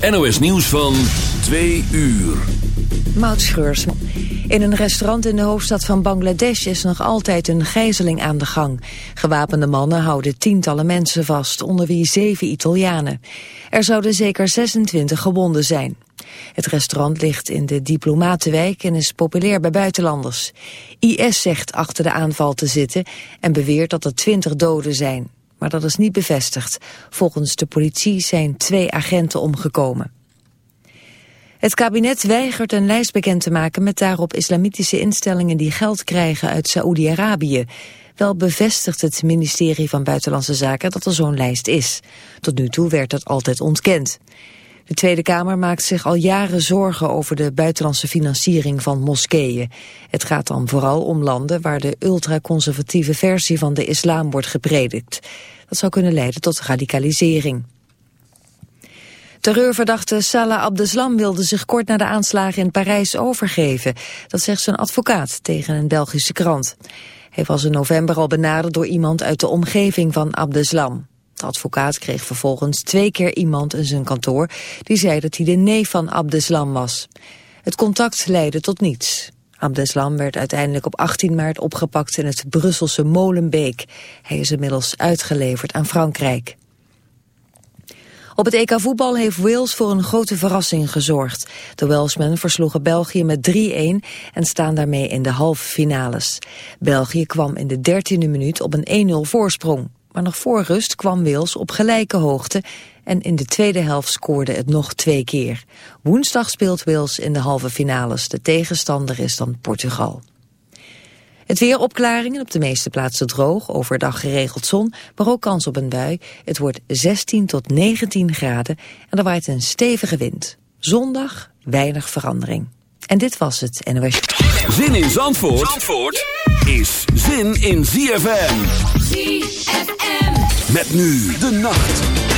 NOS nieuws van 2 uur. Moutschreurs. In een restaurant in de hoofdstad van Bangladesh is nog altijd een gijzeling aan de gang. Gewapende mannen houden tientallen mensen vast, onder wie zeven Italianen. Er zouden zeker 26 gewonden zijn. Het restaurant ligt in de diplomatenwijk en is populair bij buitenlanders. IS zegt achter de aanval te zitten en beweert dat er 20 doden zijn maar dat is niet bevestigd. Volgens de politie zijn twee agenten omgekomen. Het kabinet weigert een lijst bekend te maken met daarop islamitische instellingen die geld krijgen uit Saoedi-Arabië. Wel bevestigt het ministerie van Buitenlandse Zaken dat er zo'n lijst is. Tot nu toe werd dat altijd ontkend. De Tweede Kamer maakt zich al jaren zorgen over de buitenlandse financiering van moskeeën. Het gaat dan vooral om landen waar de ultraconservatieve versie van de islam wordt gepredikt. Dat zou kunnen leiden tot radicalisering. Terreurverdachte Salah Abdeslam wilde zich kort na de aanslagen in Parijs overgeven. Dat zegt zijn advocaat tegen een Belgische krant. Hij was in november al benaderd door iemand uit de omgeving van Abdeslam. De advocaat kreeg vervolgens twee keer iemand in zijn kantoor... die zei dat hij de neef van Abdeslam was. Het contact leidde tot niets. Abdeslam werd uiteindelijk op 18 maart opgepakt in het Brusselse Molenbeek. Hij is inmiddels uitgeleverd aan Frankrijk. Op het EK voetbal heeft Wales voor een grote verrassing gezorgd. De Welsmen versloegen België met 3-1 en staan daarmee in de halve finales. België kwam in de dertiende minuut op een 1-0 voorsprong. Maar nog voor rust kwam Wales op gelijke hoogte en in de tweede helft scoorde het nog twee keer. Woensdag speelt Wales in de halve finales. De tegenstander is dan Portugal. Het weer opklaringen op de meeste plaatsen droog, overdag geregeld zon, maar ook kans op een bui. Het wordt 16 tot 19 graden en er waait een stevige wind. Zondag weinig verandering. En dit was het NOS. Zin in Zandvoort, Zandvoort is zin in ZFM. ZFM. Met nu de nacht.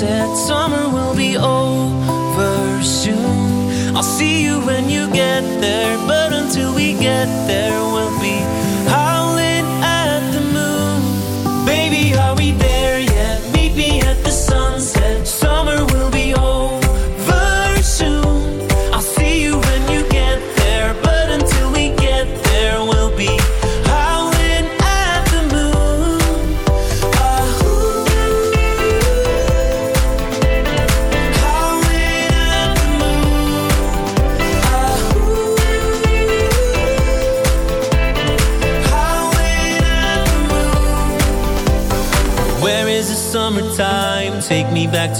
said on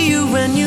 you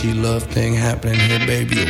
She love thing happening here, baby.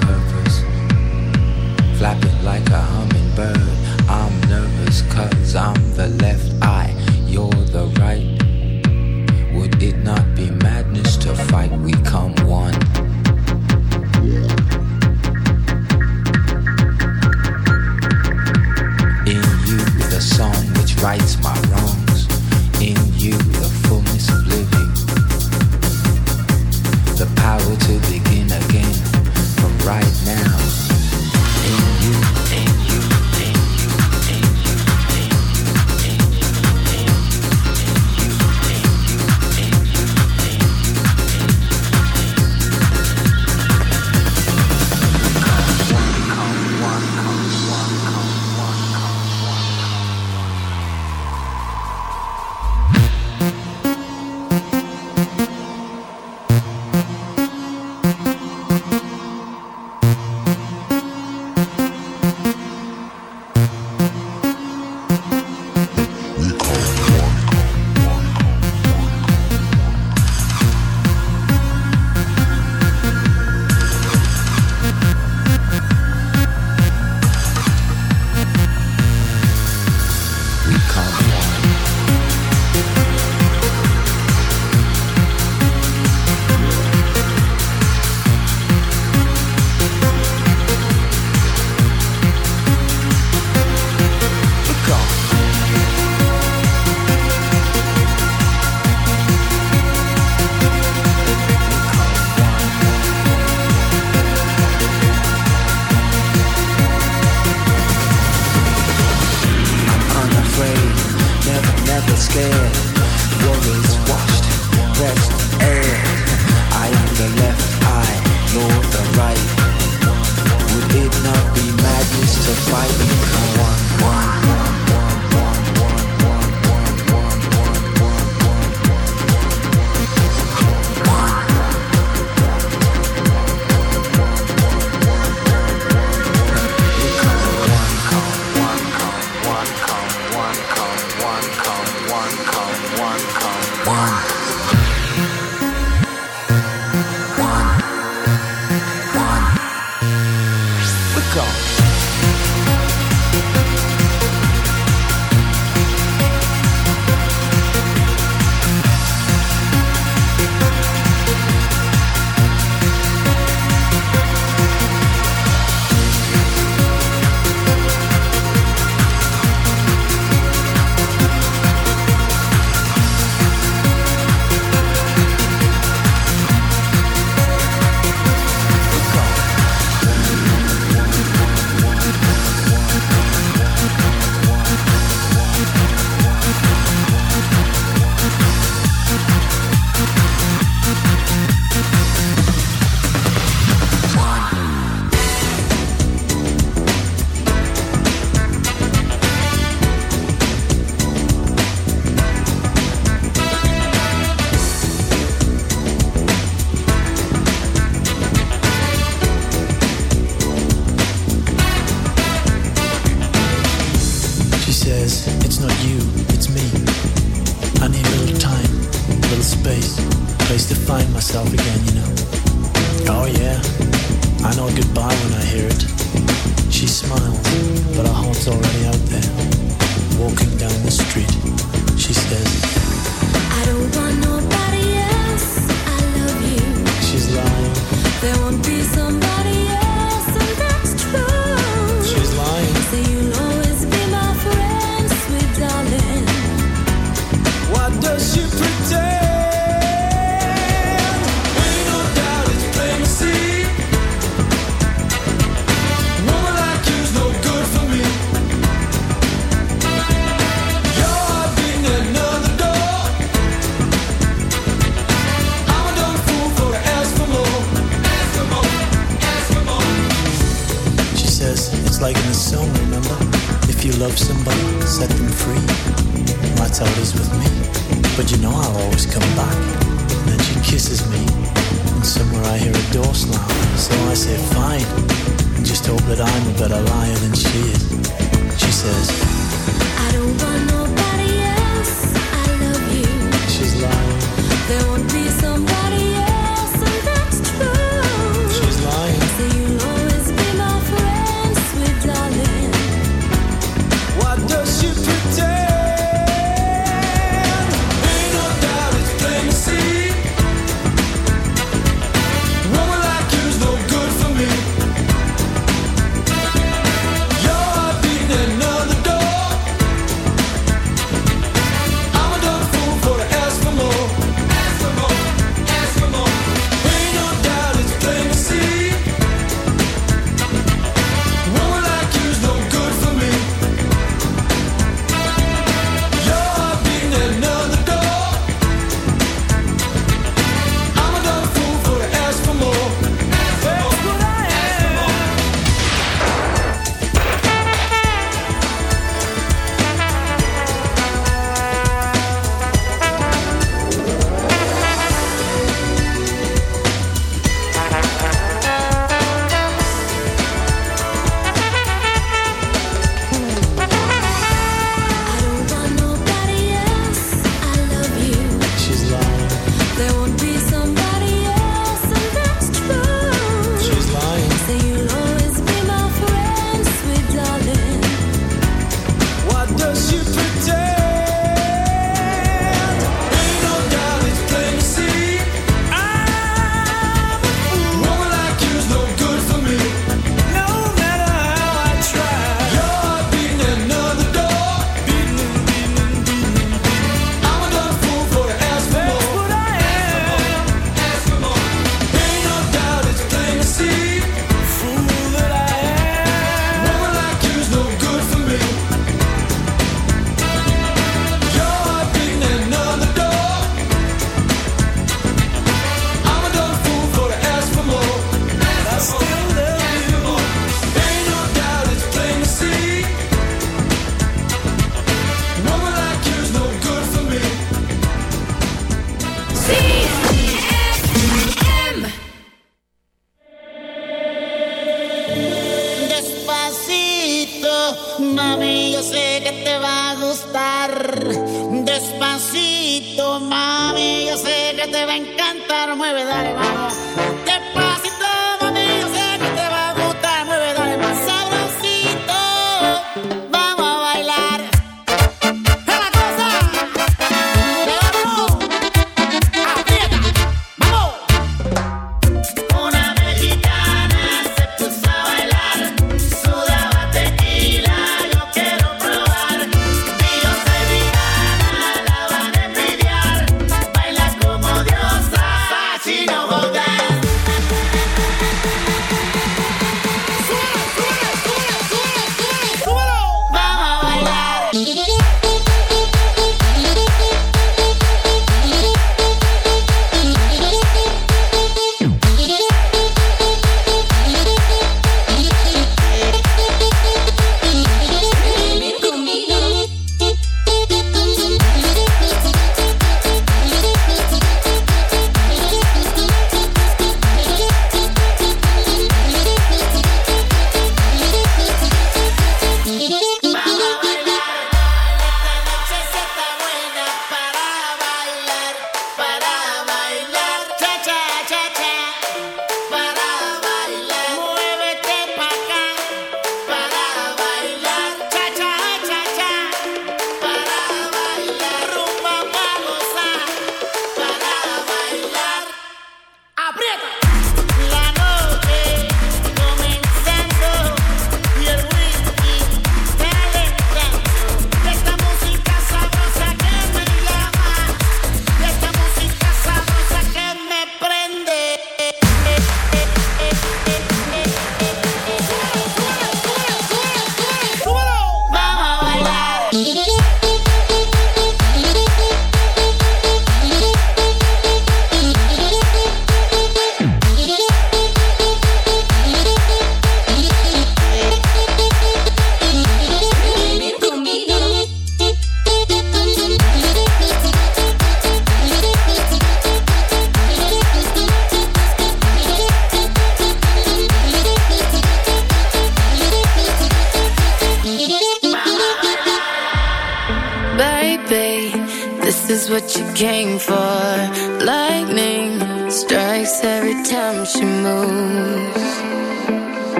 flapping like a hummingbird. I'm nervous cause I'm the left eye, you're the right. Would it not be madness to fight? We come one. say, fine, just hope that I'm a better liar than she is. She says, I don't want nobody else, I love you. She's lying.